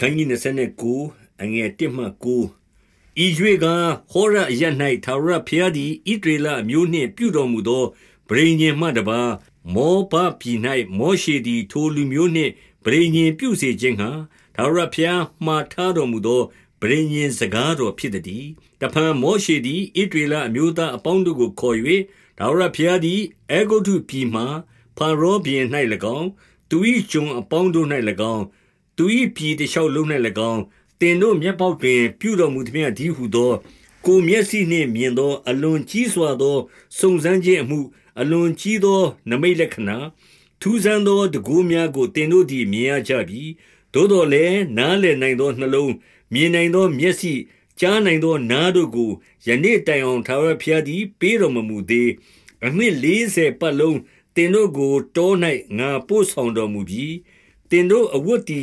ခန်းကြီး29အငယ်1မှ9ဤရွေကဟောရအရ၌သာရဖျားသည်ဣဒေလအမျိုးနှင့်ပြုတော်မူသောဗြိဉ္ဉ်မှတပါမောဘပြည်၌မောရှေသည်ထိုလူမျိုးနှင့်ဗြိဉ္ဉ်ပြုစေခြင်းဟံသာရဖျားမှားထားတော်မူသောဗြိဉ္ဉ်စကားတော်ဖြစ်သည်တဖန်မောရှေသည်ဣဒေလအမျိုးသားအပေါင်းတို့ကိုခေါ်၍သာရဖျားသည်အေဂုတုပြည်မှဖာရောပြည်၌၎င်းသူ၏ကျွန်အပေါင်းတို့၌၎င်း သူ၏ပြည်တလျှောက်လုံး၌၎င်းတင်တို့မျက်ပေါက်တွင် ပြုတော်မူသမျှဒီဟုသော ကိုမျက်စိနှင့်မြင်သော အလွန်ကြီးစွာသောစုံစမ်းခြင်းအမှု အလွန်ကြီးသော နမိတ်လက္ခဏာထူးဆန်းသောတကူများကိုတင်တို့သည်မြင်ရကြပြီသို့တော်လည်းနားလည်နိုင်သောနှလုံးမြင်နိုင်သောမျက်စိကြားနိုင်သောနားတို့ကိုယနေ့တိုင်အောင်ထာဝရဘုရားသည်ပေးတော်မမူသေးအနှစ်40ပတ်လုံးတင်တို့ကိုတော၌ငါပို့ဆောင်တော်မူပြီးတင်တို့အဝတ်တီ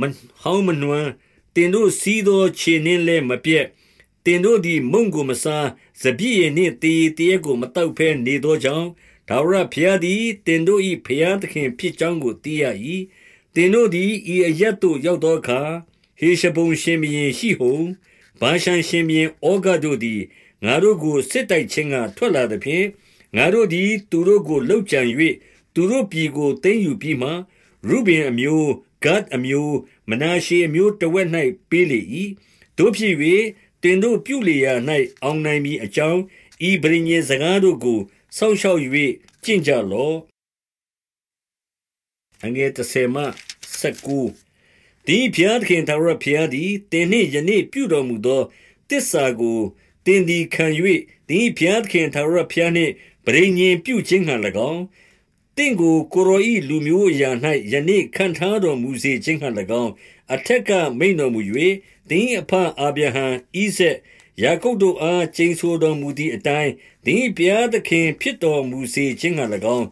မဟောင်းမနွမ်းတင်တို့စီးသောခြေနှင်းလဲမပြက်တင်တို့သည်မုံကိုမစားစပြည့်ရနှင့်တေးတည်းကိုမတောက်ဖဲနေသောကြောင့်ဒါဝရဖျားသည်တင်တို့၏ဖျားသခင်ဖြစ်ကြောင်းကိုသိရ၏တင်တို့သည်ဤအရက်သို့ရောက်သောအခါဟေရှဘုံရှင်ဘရင်ရှိဟုံဘာရှန်ရှင်ဘရင်ဩဂတ်တို့သည်ငါတို့ကိုစစ်တိုက်ခြင်းကထွက်လာသည်ဖြင့်ငါတို့သည်သူတို့ကိုလှုပ်ကြံ၍သူတို့ပြည်ကိုသိမ်းယူပြီးမှရုဘင်အမျိုး ဂတ်အမျိုး မနာရှေအမျိုးတဝက်၌ပေးလေ၏တို့ဖြစ်၍တင်တို့ပြုလေရာ၌အောင်နိုင်မည်အကြောင်း ဤပရိညင်စကားတို့ကို စောင့်ရှောက်၍ကျင့်ကြလော့အငယ်30မှ19ဒီဖျားသခင်သာရဖျားသည်တင်နှင့်ယနေ့ပြုတော်မူသောတစ္ဆာကိုတင်ဒီခံ၍ဒီဖျားသခင်သာရဖျားနှင့်ပရိညင်ပြုခြင်းဟံ၎င်း တင့်ကိုကိုရောဤလူမျိုးအရာ၌ယနေ့ခံထားတော်မူစေခြင်းဟံ၎င်းအထက်ကမိန်တော်မူ၍တင်းအဖအာဗြဟံဣဇက်ယာကုပ်တို့အားကျိန်ဆိုတော်မူသည့်အတိုင်းတင်းဘုရားသခင်ဖြစ်တော်မူစေခြင်းဟံ၎င်း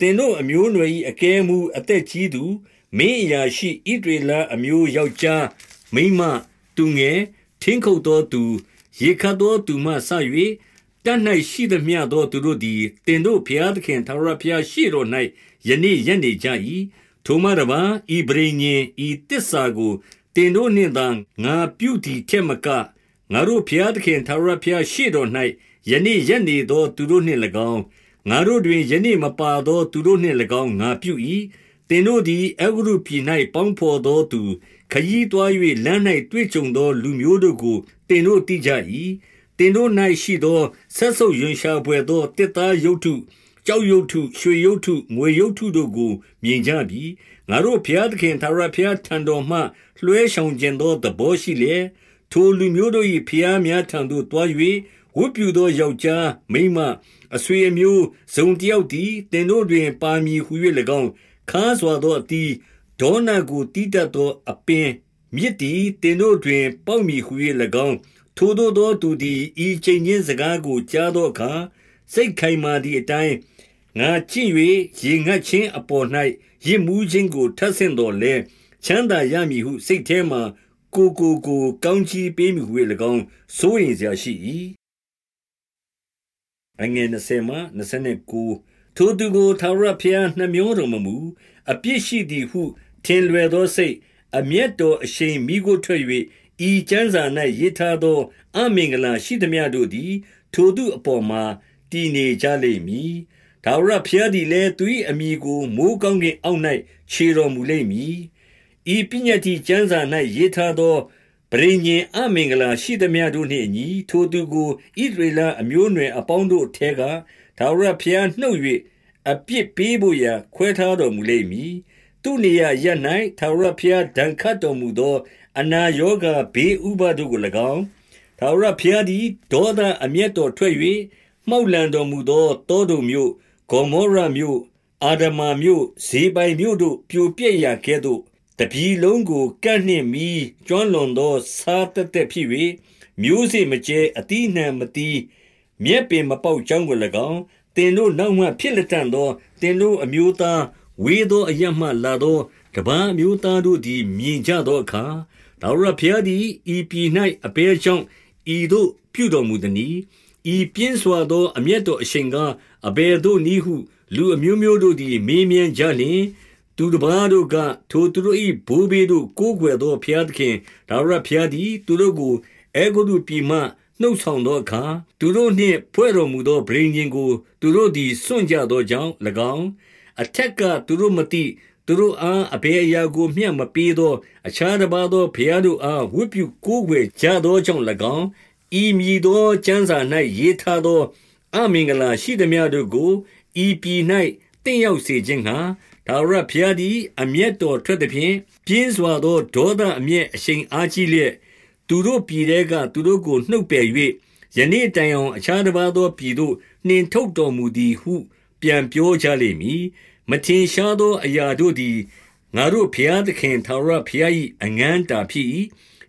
တင်တို့အမျိုးနွယ်၏အကဲမှုအသက်ကြီးသူမင်းအရာရှိဣဒရေလအမျိုးယောက်ျားမိန်းမသူငယ်ထင်းခုတ်သောသူရေခတ်သောသူမှဆ၍ တတ်၌ရှိသမျှသောသူတို့သည်တင်တို့ဘုရားသခင်ထာဝရဘုရားရှိတော်၌ယနေ့ရက်နေကြ၏ထိုမှတပါဤပရိညင်ဤတစ္ဆာကိုတင်တို့နှင့်သာငါပြုသည်ထက်မကငါတို့ဘုရားသခင်ထာဝရဘုရားရှိတော်၌ယနေ့ရက်နေသောသူတို့နှင့်၎င်းငါတို့တွင်ယနေ့မပါသောသူတို့နှင့်၎င်းငါပြု၏တင်တို့သည်အဂရုပြည်၌ပေါင်းဖော်သောသူခยีသွား၍လမ်း၌တွေ့ကြုံသောလူမျိုးတို့ကိုတင်တို့သိကြ၏ တင်တို့၌ရှိသောဆက်ဆုပ်ယွန်ရှာပွေသောတစ်သားရုပ်ထုကြောက်ရုပ်ထုရွှေရုပ်ထုငွေရုပ်ထုတို့ကိုမြင်ကြပြီငါတို့ဘုရားသခင်သာရဘုရားထံတော်မှလွှဲဆောင်ခြင်းသောသဘောရှိလေထိုလူမျိုးတို့၏ဘုရားများထံသို့တွား၍ဝတ်ပြုသောယောက်ျားမိန်းမအဆွေအမျိုးဇုံတယောက်သည်တင်တို့တွင် ပါမည်ဟု၍၎င်းခါစွာသောအတီဒေါနကိုတီးတတ်သောအပင်မြစ်တီတင်တို့တွင် ပေါက်မည်ဟု၍၎င်း ထိုသို့သောသူသည်ဤချိန်ချင်းစကားကိုကြားသောအခါစိတ်ခိုင်မာသည့်အတိုင်းငါချင့်၍ရေငတ်ခြင်းအပေါ်၌ရစ်မှုခြင်းကိုထပ်ဆင့်တော်လဲချမ်းသာရမည်ဟုစိတ်ထဲမှကိုကိုကိုကောင်းချီးပေးမိဟု၎င်းစိုးရင်စရာရှိ၏အငယ်20မှ29ထိုသူကိုသာရဖျားနှမျောတော်မမူအပြစ်ရှိသည်ဟုထင်လွယ်သောစိတ်အမျက်တော်အရှိန်မိကိုထွက်၍ ဤကျမ်းစာ၌ရေးထားသော အမင်္ဂလာရှိသမျှတို့သည် ထိုသူအပေါ်မှာ တည်နေကြလိမ့်မည်။ဒါဝရဖျားသည်လည်း သူ၏အမိကို မိုးကောင်းကင်အောက်၌ခြေတော်မူလိမ့်မည်။ဤပညတ်တိကျမ်းစာ၌ရေးထားသောပရိညင်အမင်္ဂလာရှိသမျှတို့နှင့်အညီ ထိုသူကိုဣဒရေလအမျိုးအနွယ်အပေါင်းတို့ထဲကဒါဝရဖျားနှုတ်၍အပြစ်ပေးဖို့ရာ ခွဲထားတော်မူလိမ့်မည်။သူနေရာရ၌သာဝရဖျား ဒဏ်ခတ်တော်မူသော အနာရောဂါဘေးဥပဒုကို၎င်းထာဝရဘုရားသည်ဒေါသအမျက်တော်ထွက်၍မှောက်လန်တော်မူသောတောတုမြို့ဂေါမောရမြို့အာဒမာမြို့ဇေပိုင်မြို့တို့ပြိုပြက်ရာကဲ့သို့တပြည်လုံးကိုကန့်နှင့်မီကျွမ်းလွန်သောစားတက်တက်ဖြစ်၍မျိုးစေ့မကျဲအတိနှံမတိမြက်ပင်မပေါက်ကြောင်းကို၎င်းတင်တို့နောက်မှဖြစ်လက်တန်သောတင်တို့အမျိုးသားဝေသောအရမှလာသောတပန်းမျိုးသားတို့သည်မြင်ကြသောအခါ ထာဝရဘုရားသည် ဤပြည်၌အဘယ်ကြောင့် ဤသို့ပြုတော်မူသနည်း ဤပြင်းစွာသော အမျက်တော်အရှင်ကား အဘယ်သို့နည်းဟု လူအမျိုးမျိုးတို့သည် မေးမြန်းကြလျင် သူတစ်ပါးတို့က ထိုသူတို့၏ဘိုးဘေးတို့ ကိုးကွယ်သော ဘုရားသခင်ဒါဝရဘုရားသည် သူတို့ကိုအေဂုတုပြည်မှ နှုတ်ဆောင်သောအခါ သူတို့နှင့် ဖွဲ့တော်မူသောဗြိဉ္ဉ်ကို သူတို့သည် စွန့်ကြသောကြောင့်၎င်း အထက်က သူတို့မသိ သူတို့အားအဘယ်အရာကိုမျှမပေးသော အခြားတစ်ပါးသောဘုရားတို့အားဝတ်ပြုကိုးကွယ်ကြသောကြောင့်၎င်းဤမည်သောကျမ်းစာ၌ရေးထားသော အမင်္ဂလာရှိသည်များတို့ကိုဤပြည်၌တင့်ရောက်စေခြင်းငှာဒါဝရဘုရားသည်အမျက်တော်ထွက်သည်ဖြင့်ပြင်းစွာသောဒေါသအမျက်အရှိန်အားကြီးလျက်သူတို့ပြည်ထဲကသူတို့ကိုနှုတ်ပယ်၍ယနေ့တိုင်အောင်အခြားတစ်ပါးသောပြည်သို့နှင်ထုတ်တော်မူသည်ဟု ပြန်ပြောကြလိမ့်မည် မထင်ရှားသောအရာတို့သည်ငါတို့ဘုရားသခင်ထာဝရဘုရား၏အငန်းတာဖြစ်၏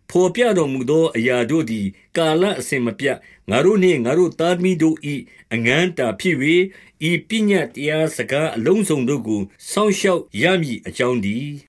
ဖော်ပြတော်မူသောအရာတို့သည် ကာလအစဉ်မပြတ်ငါတို့နှင့်ငါတို့သားသမီးတို့၏အငန်းတာဖြစ်၍ဤပညတ်တရားစကားအလုံးစုံတို့ကိုစောင့်ရှောက်ရမည်အကြောင်းတည်း